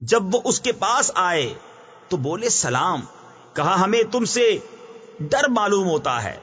جب وہ اس کے پاس آئے تو بولے، سلام، کہا ہمیں تم سے ڈر معلوم ہوتا ہے۔